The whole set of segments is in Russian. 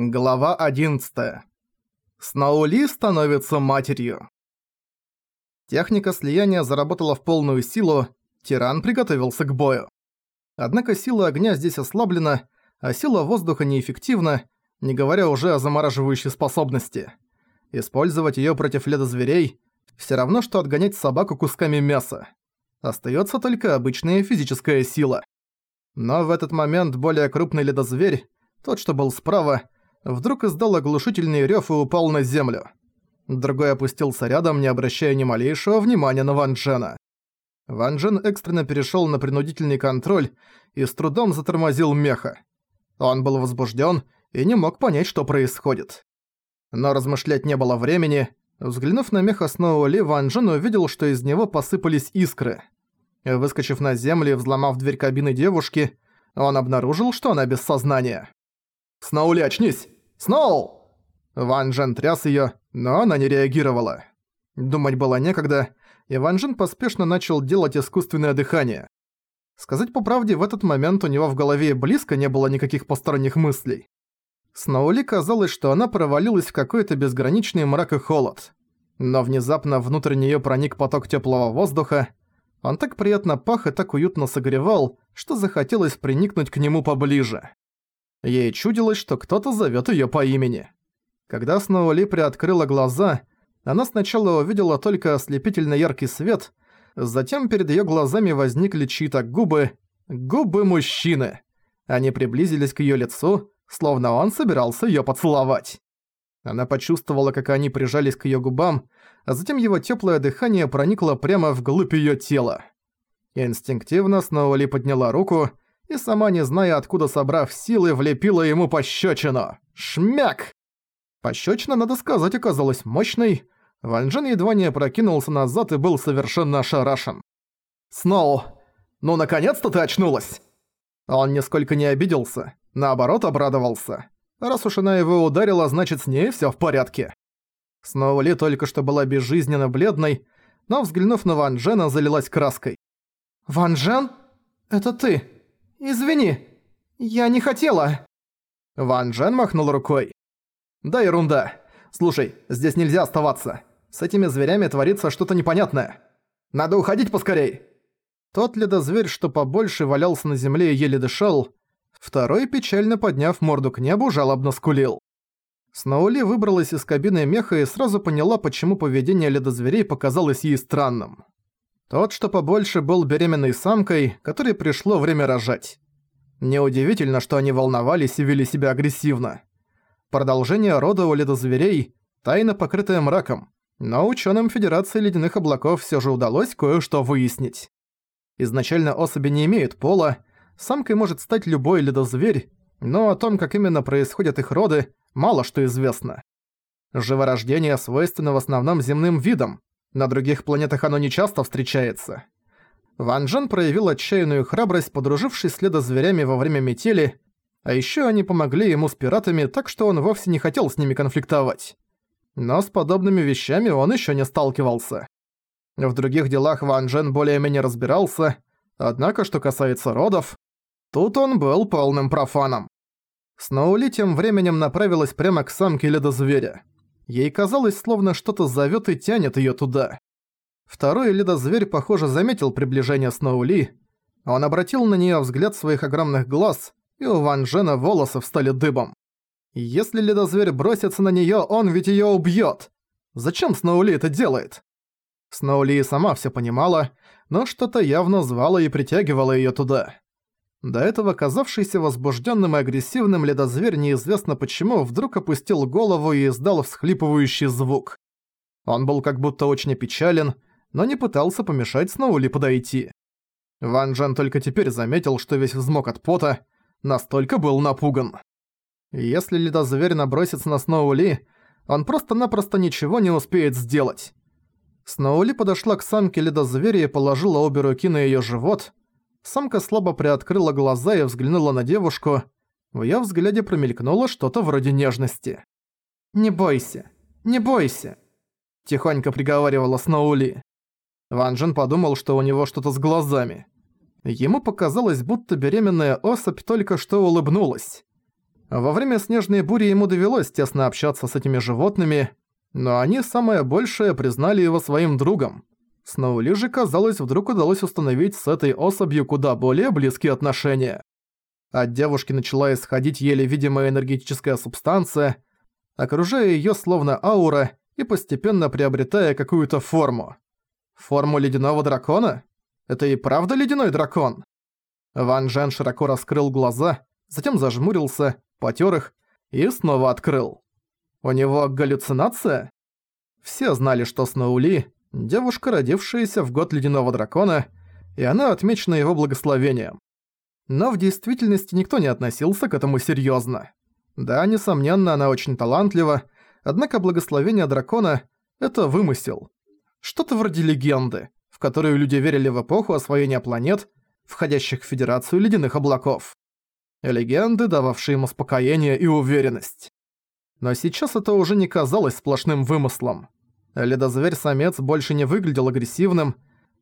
Глава 11. Сноули становится матерью. Техника слияния заработала в полную силу, тиран приготовился к бою. Однако сила огня здесь ослаблена, а сила воздуха неэффективна, не говоря уже о замораживающей способности. Использовать её против ледозверей всё равно, что отгонять собаку кусками мяса. Остаётся только обычная физическая сила. Но в этот момент более крупный ледозверь, тот, что был справа, вдруг издал оглушительный рёв и упал на землю. Другой опустился рядом, не обращая ни малейшего внимания на Ван Джена. Ван Джен экстренно перешёл на принудительный контроль и с трудом затормозил меха. Он был возбуждён и не мог понять, что происходит. Но размышлять не было времени. Взглянув на меха Сноули, Ван Джен увидел, что из него посыпались искры. Выскочив на землю и взломав дверь кабины девушки, он обнаружил, что она без сознания. «Сноули, очнись! Сноул!» Ван Джен тряс её, но она не реагировала. Думать было некогда, и Ван Джен поспешно начал делать искусственное дыхание. Сказать по правде, в этот момент у него в голове близко не было никаких посторонних мыслей. Сноули казалось, что она провалилась в какой-то безграничный мрак и холод. Но внезапно внутрь неё проник поток тёплого воздуха. Он так приятно пах и так уютно согревал, что захотелось приникнуть к нему поближе. Ей чудилось, что кто-то зовёт её по имени. Когда Сноули приоткрыла глаза, она сначала увидела только ослепительно яркий свет, затем перед её глазами возникли чьи-то губы, губы мужчины. Они приблизились к её лицу, словно он собирался её поцеловать. Она почувствовала, как они прижались к её губам, а затем его тёплое дыхание проникло прямо вглубь её тела. Инстинктивно Сноули подняла руку и сама не зная откуда собрав силы, влепила ему пощечину. Шмяк! Пощечина, надо сказать, оказалась мощной. Ван Джен едва не опрокинулся назад и был совершенно ошарашен. «Сноу, ну наконец-то ты очнулась!» Он нисколько не обиделся, наоборот обрадовался. Раз уж она его ударила, значит с ней всё в порядке. Сноули только что была безжизненно бледной, но взглянув на Ван залилась краской. «Ван Джен? Это ты?» «Извини, я не хотела!» Ван Джен махнул рукой. «Да ерунда. Слушай, здесь нельзя оставаться. С этими зверями творится что-то непонятное. Надо уходить поскорей!» Тот ледозверь, что побольше валялся на земле и еле дышал, второй, печально подняв морду к небу, жалобно скулил. Сноули выбралась из кабины меха и сразу поняла, почему поведение ледозверей показалось ей странным. Тот, что побольше, был беременной самкой, которой пришло время рожать. Неудивительно, что они волновались и вели себя агрессивно. Продолжение рода у ледозверей – тайна, покрытая мраком, но ученым Федерации Ледяных Облаков все же удалось кое-что выяснить. Изначально особи не имеют пола, самкой может стать любой ледозверь, но о том, как именно происходят их роды, мало что известно. Живорождение свойственно в основном земным видам, на других планетах оно не часто встречается. Ван Джен проявил отчаянную храбрость, подружившись с ледозверями во время метели, а ещё они помогли ему с пиратами, так что он вовсе не хотел с ними конфликтовать. Но с подобными вещами он ещё не сталкивался. В других делах Ван Джен более-менее разбирался, однако, что касается родов, тут он был полным профаном. Сноули тем временем направилась прямо к самке ледозверя. Ей казалось, словно что-то зовёт и тянет её туда. Второй ледозверь, похоже, заметил приближение Сноули. Он обратил на неё взгляд своих огромных глаз, и у Ван Джена волосы встали дыбом. Если ледозверь бросится на неё, он ведь её убьёт. Зачем Сноули это делает? Сноули и сама всё понимала, но что-то явно звало и притягивало её туда. До этого казавшийся возбужденным и агрессивным ледозверь неизвестно почему вдруг опустил голову и издал всхлипывающий звук. Он был как будто очень опечален, но не пытался помешать Сноули подойти. Ван Джен только теперь заметил, что весь взмок от пота, настолько был напуган. Если ледозверь набросится на Сноули, он просто-напросто ничего не успеет сделать. Сноули подошла к самке ледозверя и положила обе руки на её живот, Самка слабо приоткрыла глаза и взглянула на девушку. В её взгляде промелькнуло что-то вроде нежности. «Не бойся, не бойся», – тихонько приговаривала Сноули. Ван Джен подумал, что у него что-то с глазами. Ему показалось, будто беременная особь только что улыбнулась. Во время снежной бури ему довелось тесно общаться с этими животными, но они самое большее признали его своим другом. Сноули же, казалось, вдруг удалось установить с этой особью куда более близкие отношения. От девушки начала исходить еле видимая энергетическая субстанция, окружая её словно аура и постепенно приобретая какую-то форму. Форму ледяного дракона? Это и правда ледяной дракон? Ван Джен широко раскрыл глаза, затем зажмурился, потёр их и снова открыл. У него галлюцинация? Все знали, что Сноули – девушка, родившаяся в год Ледяного Дракона, и она отмечена его благословением. Но в действительности никто не относился к этому серьёзно. Да, несомненно, она очень талантлива, однако благословение дракона – это вымысел. Что-то вроде легенды, в которую люди верили в эпоху освоения планет, входящих в Федерацию Ледяных Облаков. Легенды, дававшие им успокоение и уверенность. Но сейчас это уже не казалось сплошным вымыслом. Ледозверь-самец больше не выглядел агрессивным.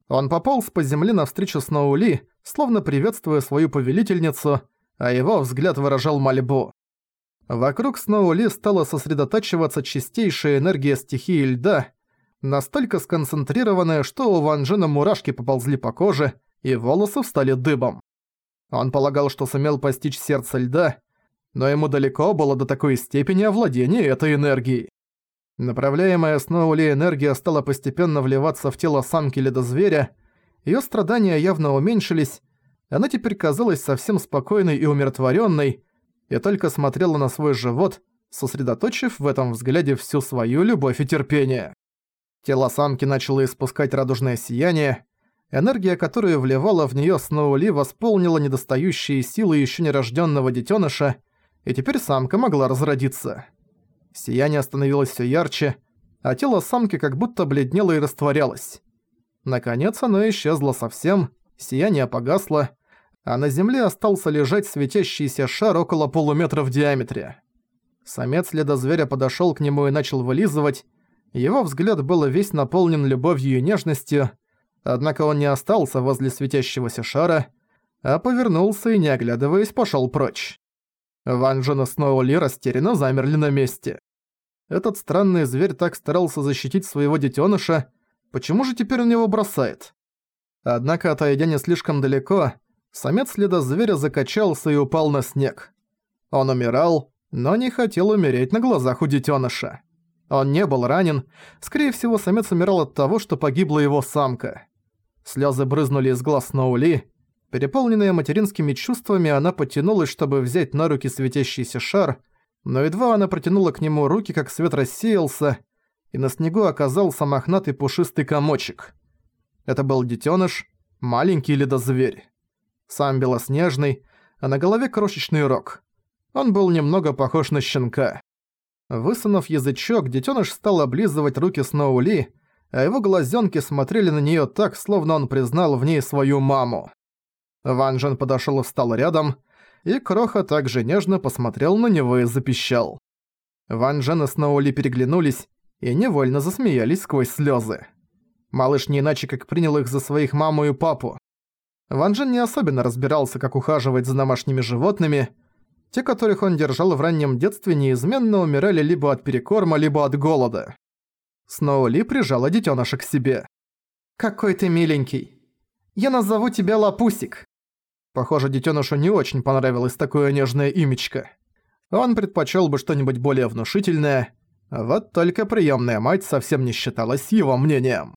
Он пополз по земле навстречу Сноули, словно приветствуя свою повелительницу, а его взгляд выражал мольбу. Вокруг Сноули стала сосредотачиваться чистейшая энергия стихии льда, настолько сконцентрированная, что у Ван Джена мурашки поползли по коже, и волосы встали дыбом. Он полагал, что сумел постичь сердце льда, но ему далеко было до такой степени овладения этой энергией. Направляемая Сноули энергия стала постепенно вливаться в тело самки ледозверя, её страдания явно уменьшились, она теперь казалась совсем спокойной и умиротворённой, и только смотрела на свой живот, сосредоточив в этом взгляде всю свою любовь и терпение. Тело самки начало испускать радужное сияние, энергия, которую вливала в неё Сноули, восполнила недостающие силы ещё нерождённого детёныша, и теперь самка могла разродиться. Сияние становилось все ярче, а тело самки как будто бледнело и растворялось. Наконец оно исчезло совсем, сияние погасло, а на земле остался лежать светящийся шар около полуметра в диаметре. Самец ледозверя подошёл к нему и начал вылизывать. Его взгляд был весь наполнен любовью и нежностью, однако он не остался возле светящегося шара, а повернулся и, не оглядываясь, пошёл прочь. Ван Джен и Сноули растерянно замерли на месте. Этот странный зверь так старался защитить своего детёныша, почему же теперь он его бросает? Однако, отойдя не слишком далеко, самец следа зверя закачался и упал на снег. Он умирал, но не хотел умереть на глазах у детёныша. Он не был ранен, скорее всего, самец умирал от того, что погибла его самка. Слёзы брызнули из глаз Сноули, Переполненная материнскими чувствами, она потянулась, чтобы взять на руки светящийся шар, но едва она протянула к нему руки, как свет рассеялся, и на снегу оказался мохнатый пушистый комочек. Это был детёныш, маленький ледозверь. Сам белоснежный, а на голове крошечный рог. Он был немного похож на щенка. Высунув язычок, детёныш стал облизывать руки Сноули, а его глазенки смотрели на неё так, словно он признал в ней свою маму. Ван Джен подошёл и встал рядом, и Кроха также нежно посмотрел на него и запищал. Ван Джен и Сноули переглянулись и невольно засмеялись сквозь слёзы. Малыш не иначе как принял их за своих маму и папу. Ван Джен не особенно разбирался, как ухаживать за домашними животными. Те, которых он держал в раннем детстве, неизменно умирали либо от перекорма, либо от голода. Сноули прижала детёныша к себе. «Какой ты миленький! Я назову тебя Лапусик!» Похоже, детёнышу не очень понравилось такое нежное имечко. Он предпочёл бы что-нибудь более внушительное, вот только приёмная мать совсем не считалась его мнением.